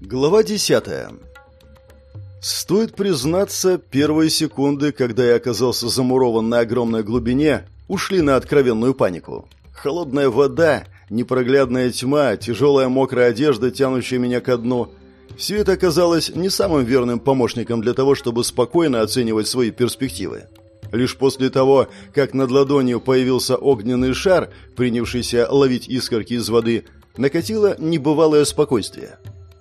Глава 10. Стоит признаться, первые секунды, когда я оказался замурован на огромной глубине, ушли на откровенную панику. Холодная вода, непроглядная тьма, тяжелая мокрая одежда, тянущая меня ко дну – все это оказалось не самым верным помощником для того, чтобы спокойно оценивать свои перспективы. Лишь после того, как над ладонью появился огненный шар, принявшийся ловить искорки из воды, накатило небывалое спокойствие.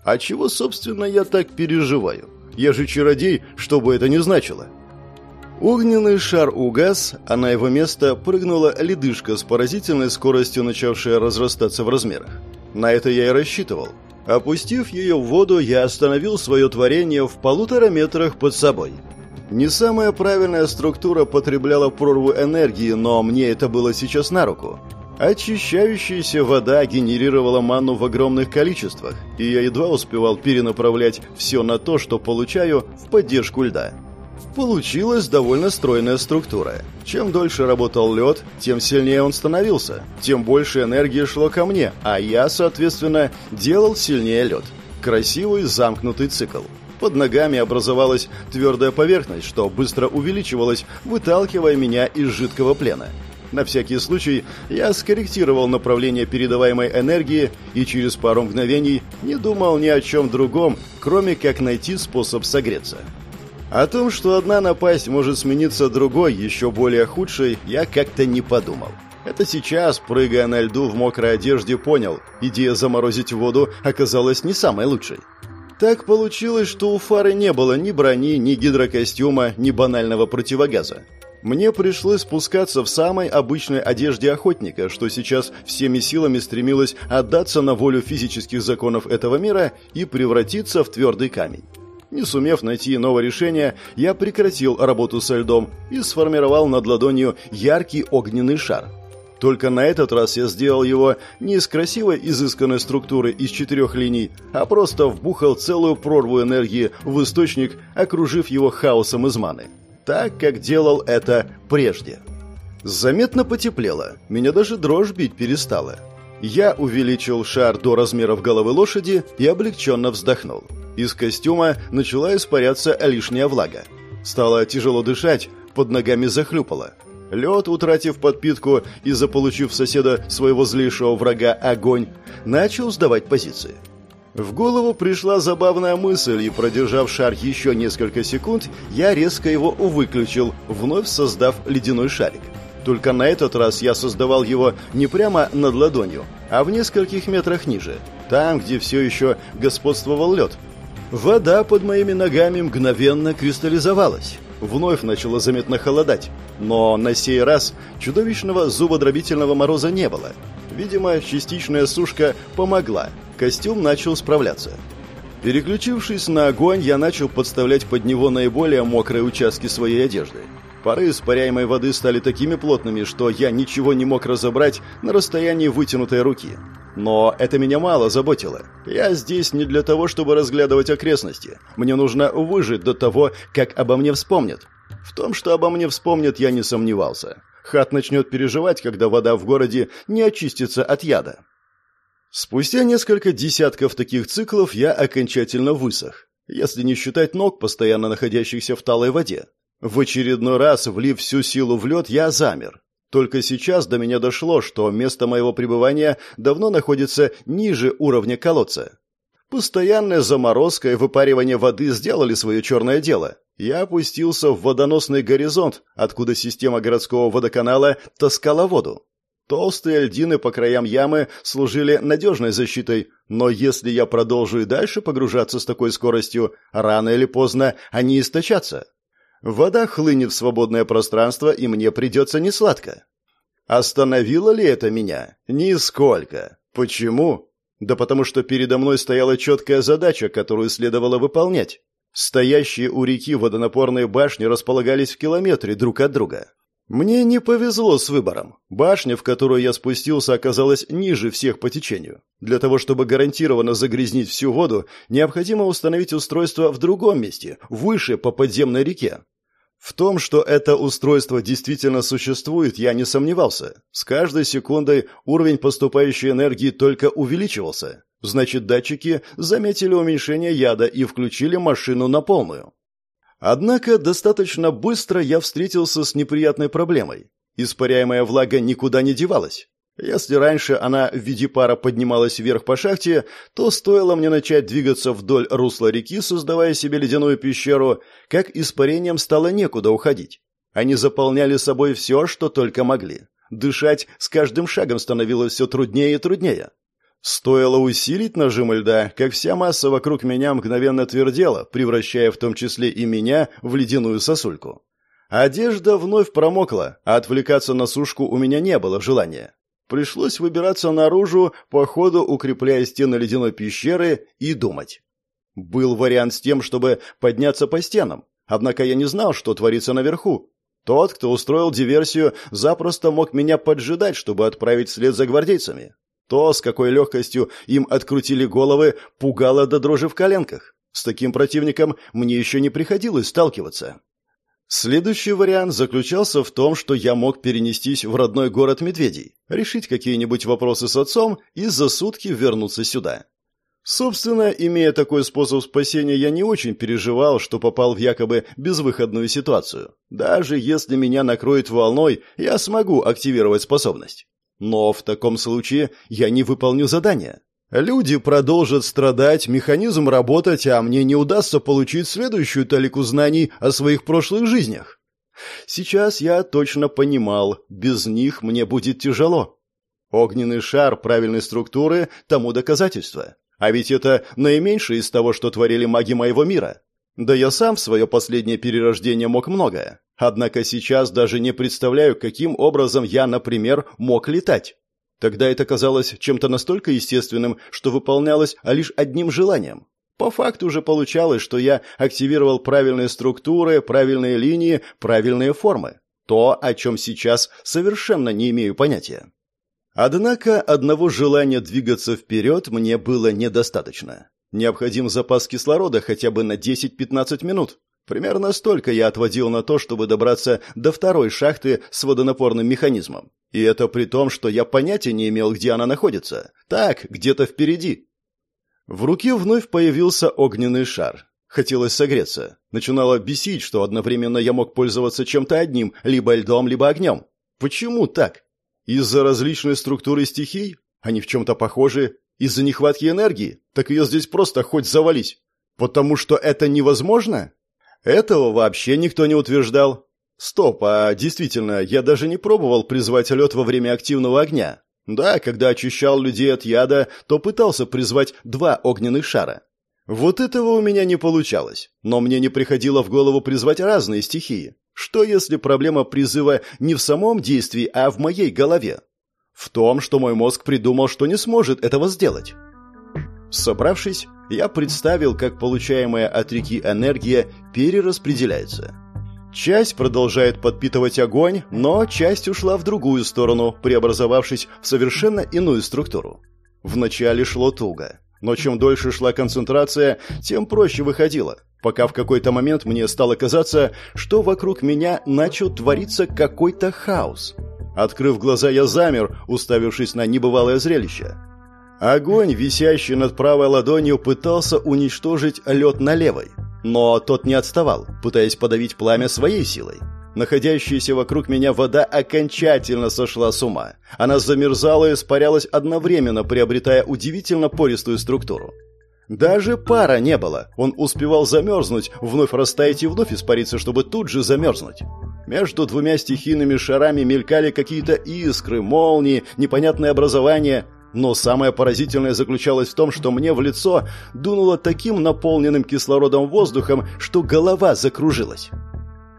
А чего, собственно, я так переживаю? Я же чародей, что бы это ни значило. Огненный шар угас, а на его место прыгнула ледышка с поразительной скоростью, начавшая разрастаться в размерах. На это я и рассчитывал. Опустив ее в воду, я остановил свое творение в полутора метрах под собой. Не самая правильная структура потребляла прорву энергии, но мне это было сейчас на руку. Очищающаяся вода генерировала ману в огромных количествах, и я едва успевал перенаправлять все на то, что получаю в поддержку льда. Получилась довольно стройная структура. Чем дольше работал лед, тем сильнее он становился, тем больше энергии шло ко мне, а я, соответственно, делал сильнее лед. Красивый замкнутый цикл. Под ногами образовалась твердая поверхность, что быстро увеличивалась, выталкивая меня из жидкого плена. На всякий случай я скорректировал направление передаваемой энергии и через пару мгновений не думал ни о чем другом, кроме как найти способ согреться. О том, что одна напасть может смениться другой, еще более худшей, я как-то не подумал. Это сейчас, прыгая на льду в мокрой одежде, понял, идея заморозить воду оказалась не самой лучшей. Так получилось, что у фары не было ни брони, ни гидрокостюма, ни банального противогаза. Мне пришлось спускаться в самой обычной одежде охотника, что сейчас всеми силами стремилось отдаться на волю физических законов этого мира и превратиться в твердый камень. Не сумев найти новое решение, я прекратил работу со льдом и сформировал над ладонью яркий огненный шар. Только на этот раз я сделал его не из красивой изысканной структуры из четырех линий, а просто вбухал целую прорву энергии в источник, окружив его хаосом из маны так, как делал это прежде. Заметно потеплело, меня даже дрожь бить перестала. Я увеличил шар до размеров головы лошади и облегченно вздохнул. Из костюма начала испаряться лишняя влага. Стало тяжело дышать, под ногами захлюпало. Лед, утратив подпитку и заполучив соседа своего злейшего врага огонь, начал сдавать позиции. В голову пришла забавная мысль, и, продержав шар еще несколько секунд, я резко его выключил, вновь создав ледяной шарик. Только на этот раз я создавал его не прямо над ладонью, а в нескольких метрах ниже, там, где все еще господствовал лед. Вода под моими ногами мгновенно кристаллизовалась. Вновь начало заметно холодать, но на сей раз чудовищного зубодробительного мороза не было. Видимо, частичная сушка помогла, костюм начал справляться. Переключившись на огонь, я начал подставлять под него наиболее мокрые участки своей одежды. Пары испаряемой воды стали такими плотными, что я ничего не мог разобрать на расстоянии вытянутой руки. Но это меня мало заботило. Я здесь не для того, чтобы разглядывать окрестности. Мне нужно выжить до того, как обо мне вспомнят. В том, что обо мне вспомнят, я не сомневался. Хат начнет переживать, когда вода в городе не очистится от яда. Спустя несколько десятков таких циклов я окончательно высох, если не считать ног, постоянно находящихся в талой воде. В очередной раз, влив всю силу в лед, я замер. Только сейчас до меня дошло, что место моего пребывания давно находится ниже уровня колодца. Постоянная заморозка и выпаривание воды сделали свое черное дело. Я опустился в водоносный горизонт, откуда система городского водоканала таскала воду. Толстые льдины по краям ямы служили надежной защитой, но если я продолжу и дальше погружаться с такой скоростью, рано или поздно они источатся. Вода хлынет в свободное пространство, и мне придется несладко. Остановило ли это меня? Нисколько. Почему? Да потому что передо мной стояла четкая задача, которую следовало выполнять. Стоящие у реки водонапорные башни располагались в километре друг от друга. Мне не повезло с выбором. Башня, в которую я спустился, оказалась ниже всех по течению. Для того, чтобы гарантированно загрязнить всю воду, необходимо установить устройство в другом месте, выше по подземной реке. В том, что это устройство действительно существует, я не сомневался. С каждой секундой уровень поступающей энергии только увеличивался. Значит, датчики заметили уменьшение яда и включили машину на полную. Однако достаточно быстро я встретился с неприятной проблемой. Испаряемая влага никуда не девалась. Если раньше она в виде пара поднималась вверх по шахте, то стоило мне начать двигаться вдоль русла реки, создавая себе ледяную пещеру, как испарением стало некуда уходить. Они заполняли собой все, что только могли. Дышать с каждым шагом становилось все труднее и труднее. Стоило усилить нажим льда, как вся масса вокруг меня мгновенно твердела, превращая в том числе и меня в ледяную сосульку. Одежда вновь промокла, а отвлекаться на сушку у меня не было желания. Пришлось выбираться наружу, по ходу укрепляя стены ледяной пещеры, и думать. Был вариант с тем, чтобы подняться по стенам, однако я не знал, что творится наверху. Тот, кто устроил диверсию, запросто мог меня поджидать, чтобы отправить вслед за гвардейцами. То, с какой легкостью им открутили головы, пугало до дрожи в коленках. С таким противником мне еще не приходилось сталкиваться. Следующий вариант заключался в том, что я мог перенестись в родной город Медведей, решить какие-нибудь вопросы с отцом и за сутки вернуться сюда. Собственно, имея такой способ спасения, я не очень переживал, что попал в якобы безвыходную ситуацию. Даже если меня накроет волной, я смогу активировать способность. Но в таком случае я не выполню задание. Люди продолжат страдать, механизм работать, а мне не удастся получить следующую талику знаний о своих прошлых жизнях. Сейчас я точно понимал, без них мне будет тяжело. Огненный шар правильной структуры тому доказательство. А ведь это наименьшее из того, что творили маги моего мира. Да я сам в свое последнее перерождение мог многое. Однако сейчас даже не представляю, каким образом я, например, мог летать. Тогда это казалось чем-то настолько естественным, что выполнялось лишь одним желанием. По факту же получалось, что я активировал правильные структуры, правильные линии, правильные формы. То, о чем сейчас совершенно не имею понятия. Однако одного желания двигаться вперед мне было недостаточно. Необходим запас кислорода хотя бы на 10-15 минут. Примерно столько я отводил на то, чтобы добраться до второй шахты с водонапорным механизмом. И это при том, что я понятия не имел, где она находится. Так, где-то впереди. В руке вновь появился огненный шар. Хотелось согреться. Начинало бесить, что одновременно я мог пользоваться чем-то одним, либо льдом, либо огнем. Почему так? Из-за различной структуры стихий? Они в чем-то похожи? Из-за нехватки энергии? Так ее здесь просто хоть завались. Потому что это невозможно? Этого вообще никто не утверждал. Стоп, а действительно, я даже не пробовал призвать лед во время активного огня. Да, когда очищал людей от яда, то пытался призвать два огненных шара. Вот этого у меня не получалось. Но мне не приходило в голову призвать разные стихии. Что если проблема призыва не в самом действии, а в моей голове? В том, что мой мозг придумал, что не сможет этого сделать. Собравшись, я представил, как получаемая от реки энергия перераспределяется. Часть продолжает подпитывать огонь, но часть ушла в другую сторону, преобразовавшись в совершенно иную структуру. Вначале шло туго, но чем дольше шла концентрация, тем проще выходило, пока в какой-то момент мне стало казаться, что вокруг меня начал твориться какой-то хаос. Открыв глаза, я замер, уставившись на небывалое зрелище. Огонь, висящий над правой ладонью, пытался уничтожить лед на левой. Но тот не отставал, пытаясь подавить пламя своей силой. Находящаяся вокруг меня вода окончательно сошла с ума. Она замерзала и испарялась одновременно, приобретая удивительно пористую структуру. Даже пара не было. Он успевал замерзнуть, вновь растаять и вновь испариться, чтобы тут же замерзнуть. Между двумя стихийными шарами мелькали какие-то искры, молнии, непонятные образования – но самое поразительное заключалось в том, что мне в лицо дунуло таким наполненным кислородом воздухом, что голова закружилась.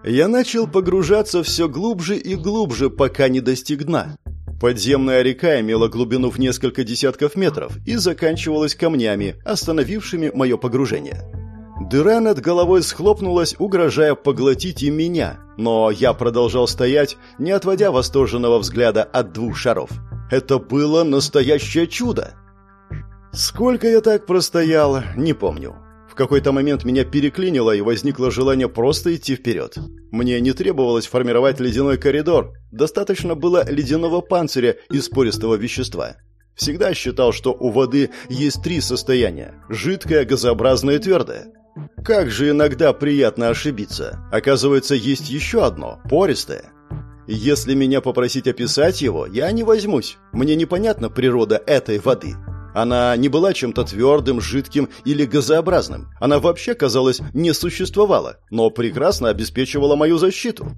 Я начал погружаться все глубже и глубже, пока не достиг дна. Подземная река имела глубину в несколько десятков метров и заканчивалась камнями, остановившими мое погружение. Дыра над головой схлопнулась, угрожая поглотить и меня, но я продолжал стоять, не отводя восторженного взгляда от двух шаров. Это было настоящее чудо. Сколько я так простоял, не помню. В какой-то момент меня переклинило и возникло желание просто идти вперед. Мне не требовалось формировать ледяной коридор, достаточно было ледяного панциря из пористого вещества. Всегда считал, что у воды есть три состояния – жидкое, газообразное и твердое. Как же иногда приятно ошибиться. Оказывается, есть еще одно – пористое. Если меня попросить описать его, я не возьмусь. Мне непонятна природа этой воды. Она не была чем-то твердым, жидким или газообразным. Она вообще, казалось, не существовала, но прекрасно обеспечивала мою защиту.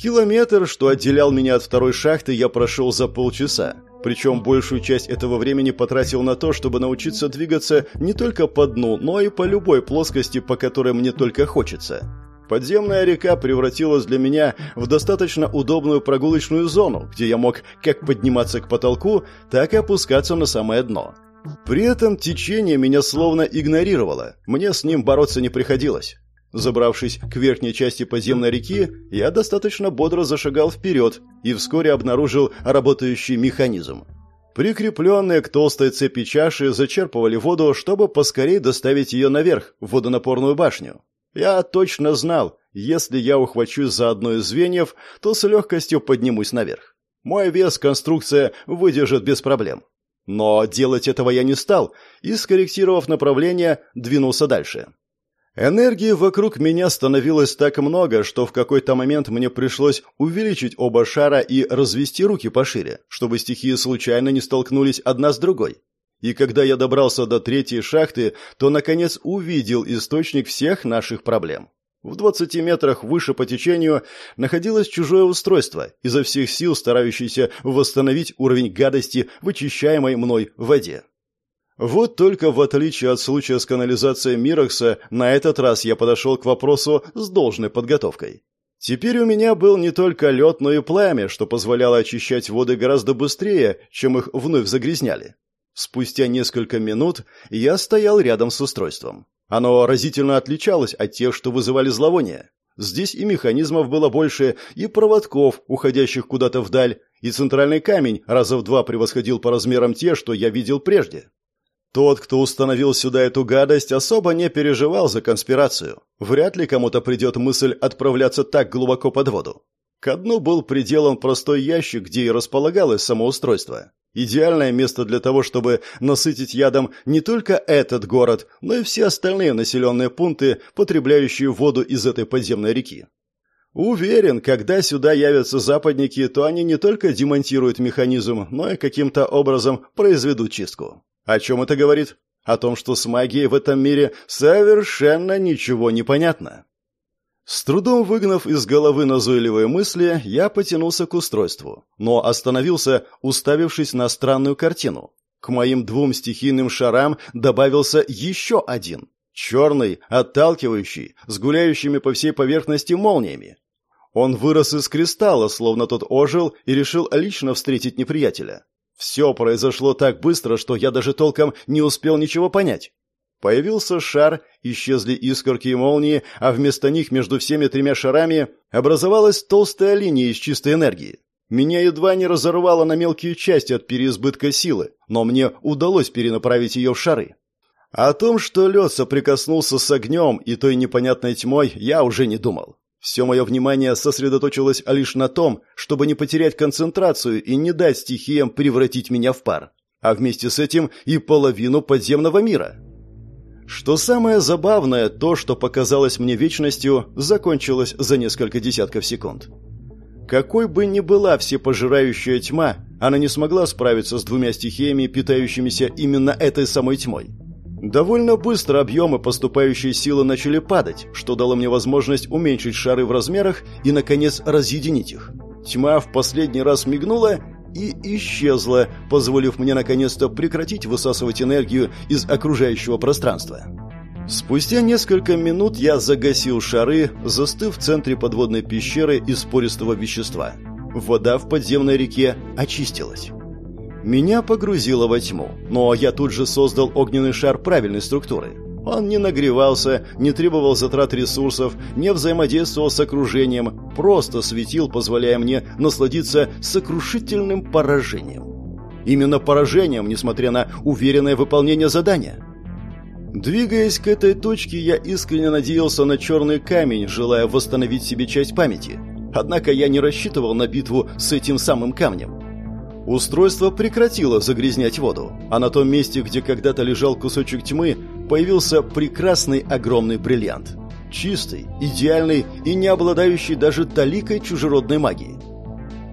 Километр, что отделял меня от второй шахты, я прошел за полчаса. Причем большую часть этого времени потратил на то, чтобы научиться двигаться не только по дну, но и по любой плоскости, по которой мне только хочется. Подземная река превратилась для меня в достаточно удобную прогулочную зону, где я мог как подниматься к потолку, так и опускаться на самое дно. При этом течение меня словно игнорировало, мне с ним бороться не приходилось. Забравшись к верхней части подземной реки, я достаточно бодро зашагал вперед и вскоре обнаружил работающий механизм. Прикрепленные к толстой цепи чаши зачерпывали воду, чтобы поскорее доставить ее наверх, в водонапорную башню. Я точно знал, если я ухвачусь за одно из звеньев, то с легкостью поднимусь наверх. Мой вес конструкция выдержит без проблем. Но делать этого я не стал и, скорректировав направление, двинулся дальше. Энергии вокруг меня становилось так много, что в какой-то момент мне пришлось увеличить оба шара и развести руки пошире, чтобы стихии случайно не столкнулись одна с другой. И когда я добрался до третьей шахты, то, наконец, увидел источник всех наших проблем. В 20 метрах выше по течению находилось чужое устройство, изо всех сил старающееся восстановить уровень гадости в очищаемой мной воде. Вот только в отличие от случая с канализацией Мирокса, на этот раз я подошел к вопросу с должной подготовкой. Теперь у меня был не только лед, но и пламя, что позволяло очищать воды гораздо быстрее, чем их вновь загрязняли. Спустя несколько минут я стоял рядом с устройством. Оно разительно отличалось от тех, что вызывали зловоние. Здесь и механизмов было больше, и проводков, уходящих куда-то вдаль, и центральный камень раза в два превосходил по размерам те, что я видел прежде. Тот, кто установил сюда эту гадость, особо не переживал за конспирацию. Вряд ли кому-то придет мысль отправляться так глубоко под воду. Ко дну был приделан простой ящик, где и располагалось самоустройство. Идеальное место для того, чтобы насытить ядом не только этот город, но и все остальные населенные пункты, потребляющие воду из этой подземной реки. Уверен, когда сюда явятся западники, то они не только демонтируют механизм, но и каким-то образом произведут чистку. О чем это говорит? О том, что с магией в этом мире совершенно ничего не понятно. С трудом выгнав из головы назойливые мысли, я потянулся к устройству, но остановился, уставившись на странную картину. К моим двум стихийным шарам добавился еще один. Черный, отталкивающий, с гуляющими по всей поверхности молниями. Он вырос из кристалла, словно тот ожил и решил лично встретить неприятеля. Все произошло так быстро, что я даже толком не успел ничего понять. Появился шар, исчезли искорки и молнии, а вместо них между всеми тремя шарами образовалась толстая линия из чистой энергии. Меня едва не разорвало на мелкие части от переизбытка силы, но мне удалось перенаправить ее в шары. О том, что лед соприкоснулся с огнем и той непонятной тьмой, я уже не думал. Все мое внимание сосредоточилось лишь на том, чтобы не потерять концентрацию и не дать стихиям превратить меня в пар, а вместе с этим и половину подземного мира. Что самое забавное, то, что показалось мне вечностью, закончилось за несколько десятков секунд. Какой бы ни была всепожирающая тьма, она не смогла справиться с двумя стихиями, питающимися именно этой самой тьмой. Довольно быстро объемы поступающей силы начали падать, что дало мне возможность уменьшить шары в размерах и, наконец, разъединить их. Тьма в последний раз мигнула и исчезла, позволив мне наконец-то прекратить высасывать энергию из окружающего пространства. Спустя несколько минут я загасил шары, застыв в центре подводной пещеры из пористого вещества. Вода в подземной реке очистилась. Меня погрузило во тьму, но я тут же создал огненный шар правильной структуры. Он не нагревался, не требовал затрат ресурсов, не взаимодействовал с окружением, просто светил, позволяя мне насладиться сокрушительным поражением. Именно поражением, несмотря на уверенное выполнение задания. Двигаясь к этой точке, я искренне надеялся на черный камень, желая восстановить себе часть памяти. Однако я не рассчитывал на битву с этим самым камнем. Устройство прекратило загрязнять воду, а на том месте, где когда-то лежал кусочек тьмы, появился прекрасный огромный бриллиант. Чистый, идеальный и не обладающий даже таликой чужеродной магии.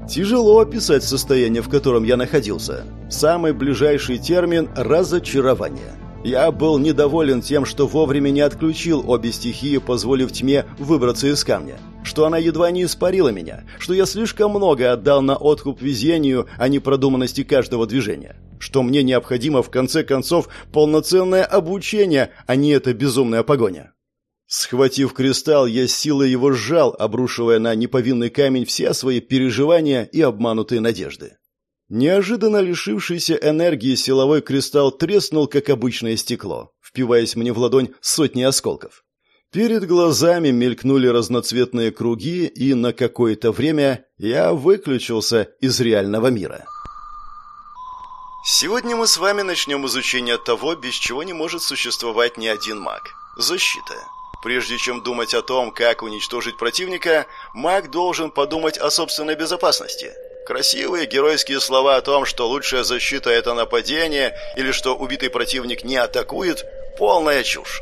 Тяжело описать состояние, в котором я находился. Самый ближайший термин – разочарование. Я был недоволен тем, что вовремя не отключил обе стихии, позволив тьме выбраться из камня. Что она едва не испарила меня. Что я слишком много отдал на откуп везению, а не продуманности каждого движения. Что мне необходимо, в конце концов, полноценное обучение, а не эта безумная погоня. Схватив кристалл, я силой его сжал, обрушивая на неповинный камень все свои переживания и обманутые надежды. Неожиданно лишившийся энергии силовой кристалл треснул, как обычное стекло, впиваясь мне в ладонь сотни осколков. Перед глазами мелькнули разноцветные круги, и на какое-то время я выключился из реального мира. Сегодня мы с вами начнем изучение того, без чего не может существовать ни один маг – защита. Прежде чем думать о том, как уничтожить противника, маг должен подумать о собственной безопасности – Красивые геройские слова о том, что лучшая защита – это нападение, или что убитый противник не атакует – полная чушь.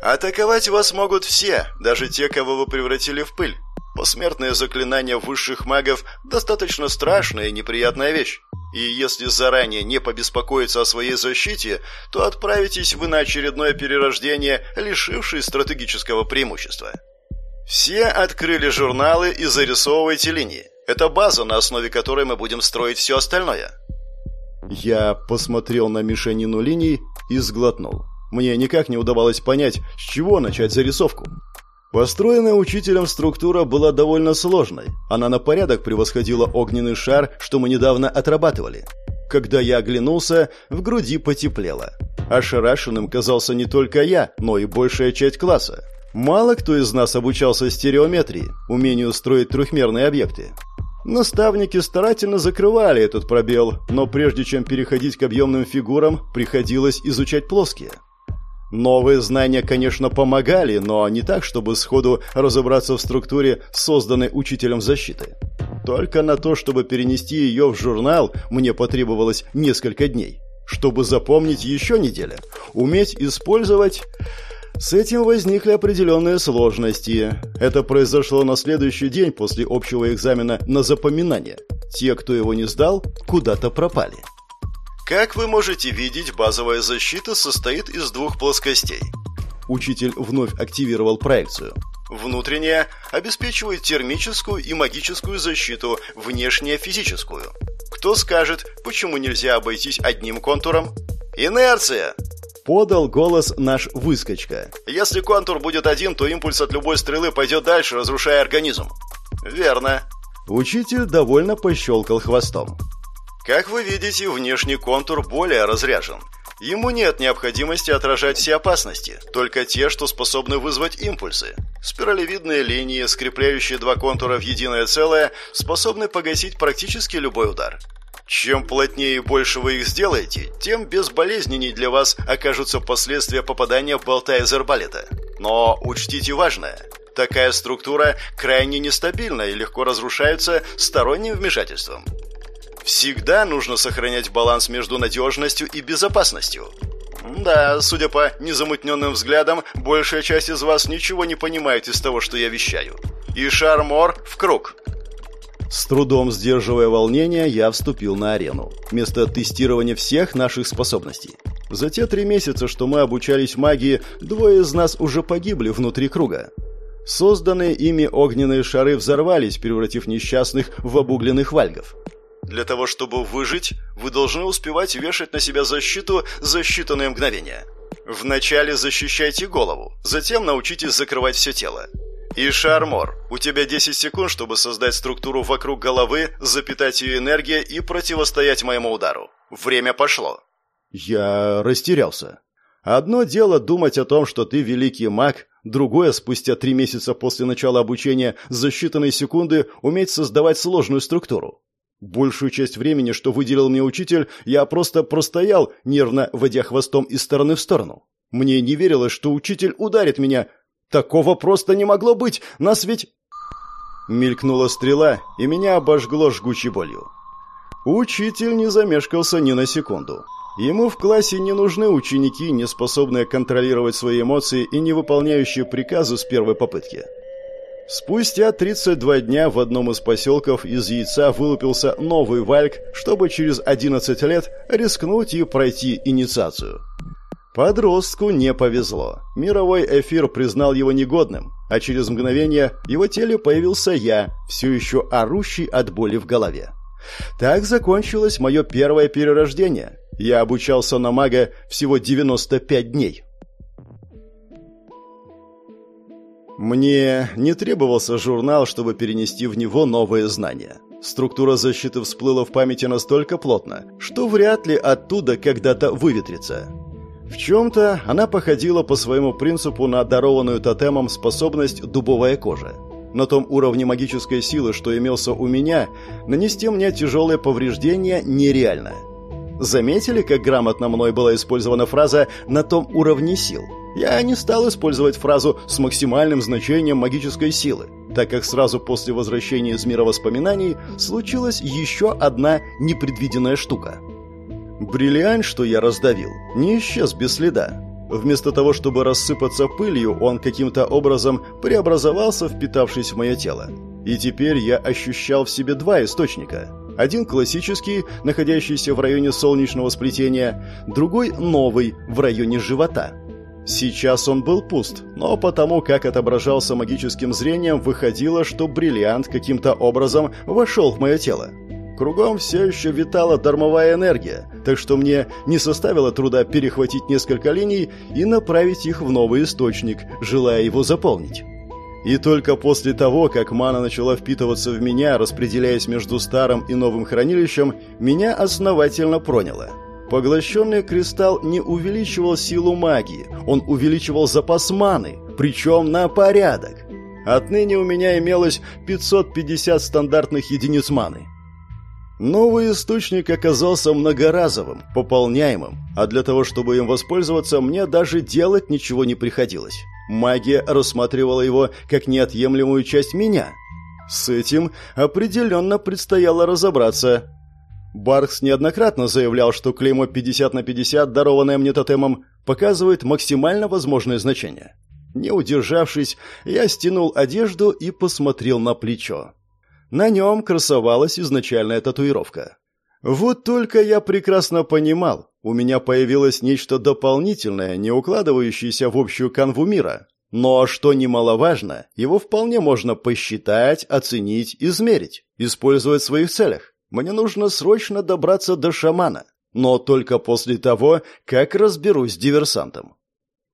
Атаковать вас могут все, даже те, кого вы превратили в пыль. Посмертные заклинания высших магов – достаточно страшная и неприятная вещь. И если заранее не побеспокоиться о своей защите, то отправитесь вы на очередное перерождение, лишившись стратегического преимущества. Все открыли журналы и зарисовывайте линии. Это база, на основе которой мы будем строить все остальное. Я посмотрел на мишенину линий и сглотнул. Мне никак не удавалось понять, с чего начать зарисовку. Построенная учителем структура была довольно сложной. Она на порядок превосходила огненный шар, что мы недавно отрабатывали. Когда я оглянулся, в груди потеплело. Ошарашенным казался не только я, но и большая часть класса. Мало кто из нас обучался стереометрии, умению строить трехмерные объекты. Наставники старательно закрывали этот пробел, но прежде чем переходить к объемным фигурам, приходилось изучать плоские. Новые знания, конечно, помогали, но не так, чтобы сходу разобраться в структуре, созданной учителем защиты. Только на то, чтобы перенести ее в журнал, мне потребовалось несколько дней. Чтобы запомнить еще неделя. Уметь использовать... С этим возникли определенные сложности. Это произошло на следующий день после общего экзамена на запоминание. Те, кто его не сдал, куда-то пропали. Как вы можете видеть, базовая защита состоит из двух плоскостей. Учитель вновь активировал проекцию. Внутренняя обеспечивает термическую и магическую защиту, внешняя физическую. Кто скажет, почему нельзя обойтись одним контуром? Инерция! Подал голос наш выскочка. Если контур будет один, то импульс от любой стрелы пойдет дальше, разрушая организм. Верно. Учитель довольно пощелкал хвостом. Как вы видите, внешний контур более разряжен. Ему нет необходимости отражать все опасности, только те, что способны вызвать импульсы. Спиралевидные линии, скрепляющие два контура в единое целое, способны погасить практически любой удар. Чем плотнее и больше вы их сделаете, тем безболезненней для вас окажутся последствия попадания болта из арбалета. Но учтите важное. Такая структура крайне нестабильна и легко разрушается сторонним вмешательством. Всегда нужно сохранять баланс между надежностью и безопасностью. Да, судя по незамутненным взглядам, большая часть из вас ничего не понимает из того, что я вещаю. И шармор в круг. С трудом сдерживая волнение, я вступил на арену. Место тестирования всех наших способностей. За те три месяца, что мы обучались магии, двое из нас уже погибли внутри круга. Созданные ими огненные шары взорвались, превратив несчастных в обугленных вальгов. Для того, чтобы выжить, вы должны успевать вешать на себя защиту за считанные мгновения. Вначале защищайте голову, затем научитесь закрывать все тело. И Шармор, у тебя 10 секунд, чтобы создать структуру вокруг головы, запитать ее энергией и противостоять моему удару. Время пошло. Я растерялся. Одно дело думать о том, что ты великий маг, другое, спустя три месяца после начала обучения, за считанные секунды уметь создавать сложную структуру. Большую часть времени, что выделил мне учитель, я просто простоял, нервно водя хвостом из стороны в сторону. Мне не верилось, что учитель ударит меня, Такого просто не могло быть! Нас ведь...» Мелькнула стрела, и меня обожгло жгучей болью. Учитель не замешкался ни на секунду. Ему в классе не нужны ученики, не способные контролировать свои эмоции и не выполняющие приказы с первой попытки. Спустя 32 дня в одном из поселков из яйца вылупился новый Вальк, чтобы через 11 лет рискнуть и пройти инициацию. Подростку не повезло. Мировой эфир признал его негодным, а через мгновение в его теле появился я, все еще орущий от боли в голове. Так закончилось мое первое перерождение. Я обучался на мага всего 95 дней. Мне не требовался журнал, чтобы перенести в него новые знания. Структура защиты всплыла в памяти настолько плотно, что вряд ли оттуда когда-то выветрится. В чем-то она походила по своему принципу на дарованную тотемом способность дубовая кожа. На том уровне магической силы, что имелся у меня, нанести мне тяжелые повреждения нереально. Заметили, как грамотно мной была использована фраза «на том уровне сил»? Я не стал использовать фразу с максимальным значением магической силы, так как сразу после возвращения из мира воспоминаний случилась еще одна непредвиденная штука. Бриллиант, что я раздавил, не исчез без следа. Вместо того, чтобы рассыпаться пылью, он каким-то образом преобразовался, впитавшись в мое тело. И теперь я ощущал в себе два источника. Один классический, находящийся в районе солнечного сплетения, другой новый, в районе живота – Сейчас он был пуст, но потому как отображался магическим зрением, выходило, что бриллиант каким-то образом вошел в мое тело. Кругом все еще витала дармовая энергия, так что мне не составило труда перехватить несколько линий и направить их в новый источник, желая его заполнить. И только после того, как мана начала впитываться в меня, распределяясь между старым и новым хранилищем, меня основательно проняло – Поглощенный кристалл не увеличивал силу магии, он увеличивал запас маны, причем на порядок. Отныне у меня имелось 550 стандартных единиц маны. Новый источник оказался многоразовым, пополняемым, а для того, чтобы им воспользоваться, мне даже делать ничего не приходилось. Магия рассматривала его как неотъемлемую часть меня. С этим определенно предстояло разобраться, Баркс неоднократно заявлял, что клеймо 50 на 50, дарованное мне тотемом, показывает максимально возможное значение. Не удержавшись, я стянул одежду и посмотрел на плечо. На нем красовалась изначальная татуировка. Вот только я прекрасно понимал, у меня появилось нечто дополнительное, не укладывающееся в общую канву мира. Но, что немаловажно, его вполне можно посчитать, оценить, измерить, использовать в своих целях. Мне нужно срочно добраться до шамана, но только после того, как разберусь с диверсантом.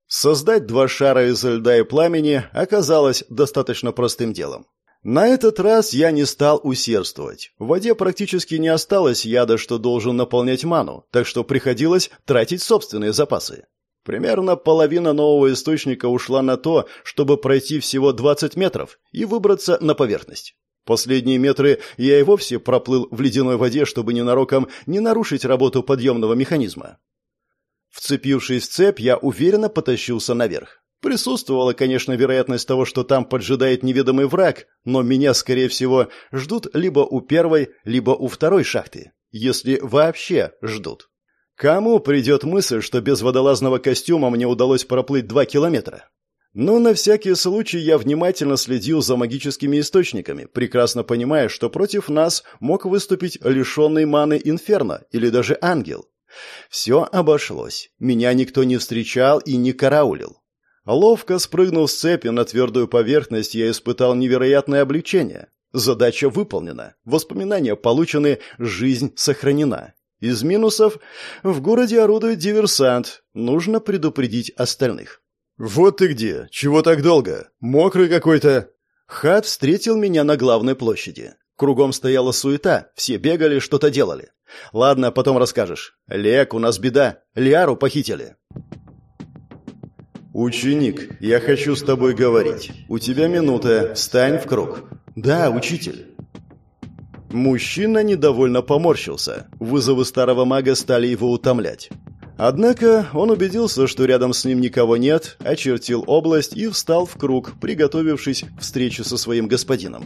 Создать два шара из льда и пламени оказалось достаточно простым делом. На этот раз я не стал усердствовать. В воде практически не осталось яда, что должен наполнять ману, так что приходилось тратить собственные запасы. Примерно половина нового источника ушла на то, чтобы пройти всего 20 метров и выбраться на поверхность. Последние метры я и вовсе проплыл в ледяной воде, чтобы ненароком не нарушить работу подъемного механизма. Вцепившись в цепь, я уверенно потащился наверх. Присутствовала, конечно, вероятность того, что там поджидает неведомый враг, но меня, скорее всего, ждут либо у первой, либо у второй шахты, если вообще ждут. Кому придет мысль, что без водолазного костюма мне удалось проплыть два километра? Но на всякий случай я внимательно следил за магическими источниками, прекрасно понимая, что против нас мог выступить лишенный маны Инферно или даже Ангел. Все обошлось. Меня никто не встречал и не караулил. Ловко спрыгнув с цепи на твердую поверхность, я испытал невероятное облегчение. Задача выполнена, воспоминания получены, жизнь сохранена. Из минусов в городе орудует диверсант, нужно предупредить остальных. «Вот ты где! Чего так долго? Мокрый какой-то!» Хат встретил меня на главной площади. Кругом стояла суета, все бегали, что-то делали. «Ладно, потом расскажешь. Лек, у нас беда. Лиару похитили». «Ученик, я хочу с тобой говорить. У тебя минута. Встань в круг». «Да, учитель». Мужчина недовольно поморщился. Вызовы старого мага стали его утомлять. Однако он убедился, что рядом с ним никого нет, очертил область и встал в круг, приготовившись к встрече со своим господином.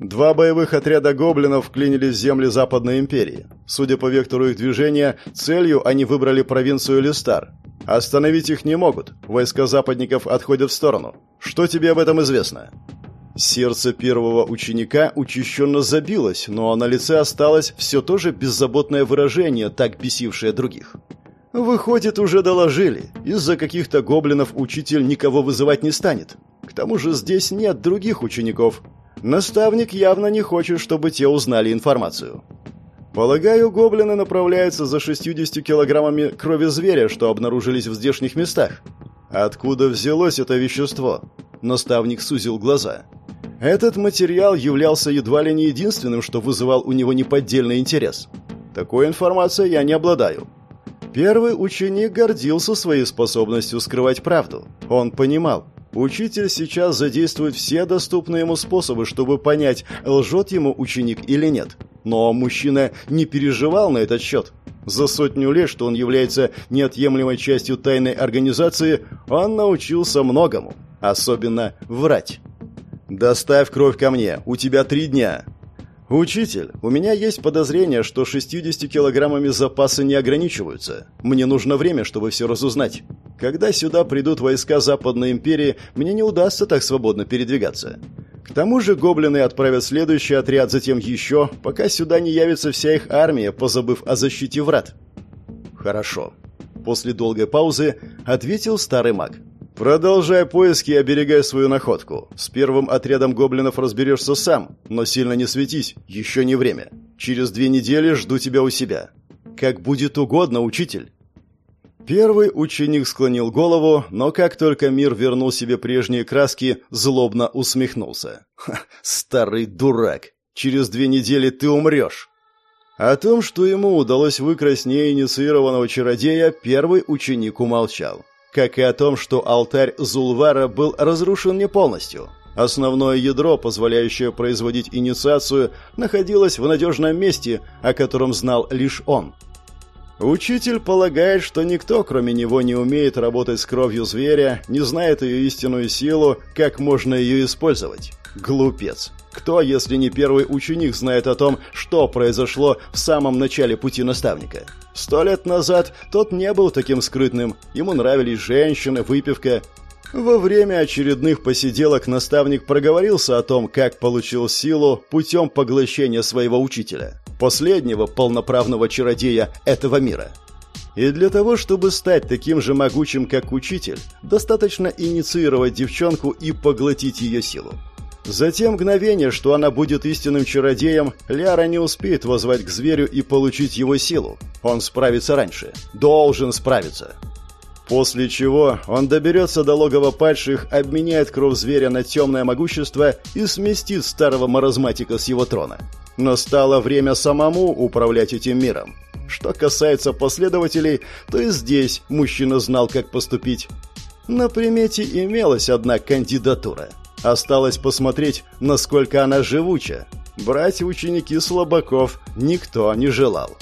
Два боевых отряда гоблинов вклинились в земли Западной империи. Судя по вектору их движения, целью они выбрали провинцию Листар. Остановить их не могут. Войска западников отходят в сторону. Что тебе об этом известно? Сердце первого ученика учащенно забилось, но на лице осталось все то же беззаботное выражение, так бесившее других. Выходит, уже доложили. Из-за каких-то гоблинов учитель никого вызывать не станет. К тому же здесь нет других учеников. Наставник явно не хочет, чтобы те узнали информацию. Полагаю, гоблины направляются за 60 килограммами крови зверя, что обнаружились в здешних местах. Откуда взялось это вещество? Наставник сузил глаза. Этот материал являлся едва ли не единственным, что вызывал у него неподдельный интерес. Такой информацией я не обладаю. Первый ученик гордился своей способностью скрывать правду. Он понимал, учитель сейчас задействует все доступные ему способы, чтобы понять, лжет ему ученик или нет. Но мужчина не переживал на этот счет. За сотню лет, что он является неотъемлемой частью тайной организации, он научился многому, особенно врать. «Доставь кровь ко мне, у тебя три дня». «Учитель, у меня есть подозрение, что 60 килограммами запасы не ограничиваются. Мне нужно время, чтобы все разузнать. Когда сюда придут войска Западной империи, мне не удастся так свободно передвигаться. К тому же гоблины отправят следующий отряд, затем еще, пока сюда не явится вся их армия, позабыв о защите врат». «Хорошо». После долгой паузы ответил старый маг. «Продолжай поиски и оберегай свою находку. С первым отрядом гоблинов разберешься сам, но сильно не светись, еще не время. Через две недели жду тебя у себя. Как будет угодно, учитель». Первый ученик склонил голову, но как только мир вернул себе прежние краски, злобно усмехнулся. «Ха, старый дурак! Через две недели ты умрешь!» О том, что ему удалось выкрасть неинициированного чародея, первый ученик умолчал как и о том, что алтарь Зулвара был разрушен не полностью. Основное ядро, позволяющее производить инициацию, находилось в надежном месте, о котором знал лишь он. Учитель полагает, что никто, кроме него, не умеет работать с кровью зверя, не знает ее истинную силу, как можно ее использовать. Глупец. Кто, если не первый ученик, знает о том, что произошло в самом начале пути наставника? Сто лет назад тот не был таким скрытным, ему нравились женщины, выпивка. Во время очередных посиделок наставник проговорился о том, как получил силу путем поглощения своего учителя, последнего полноправного чародея этого мира. И для того, чтобы стать таким же могучим, как учитель, достаточно инициировать девчонку и поглотить ее силу. За те мгновения, что она будет истинным чародеем, Ляра не успеет возвать к зверю и получить его силу. Он справится раньше. Должен справиться. После чего он доберется до логова падших, обменяет кровь зверя на темное могущество и сместит старого маразматика с его трона. Настало время самому управлять этим миром. Что касается последователей, то и здесь мужчина знал, как поступить. На примете имелась одна кандидатура – Осталось посмотреть, насколько она живуча. Брать ученики слабаков никто не желал.